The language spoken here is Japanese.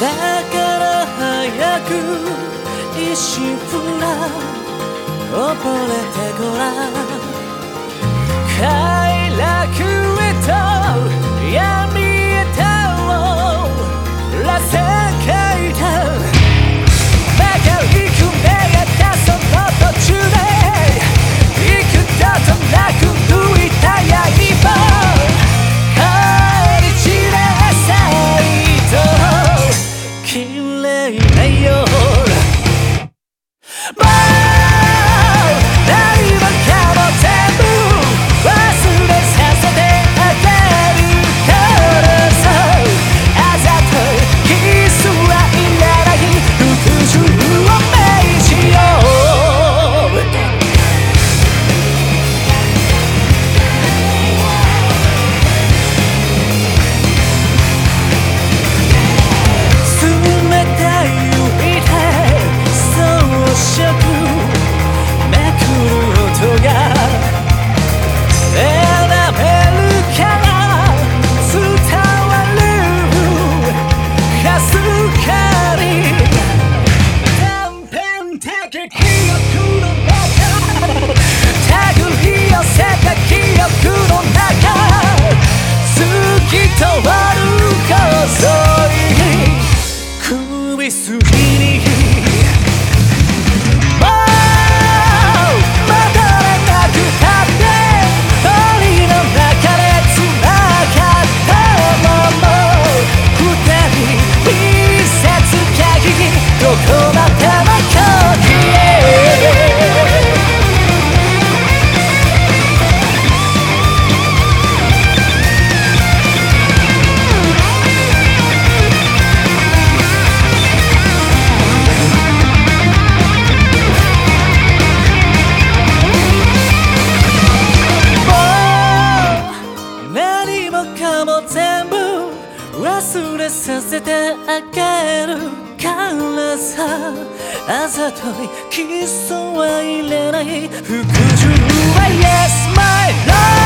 だから早く一心不乱溺れてごらん。isso. かも全部忘れさせてあげるからさ。あざといキスは入れない。服従は Yes my love!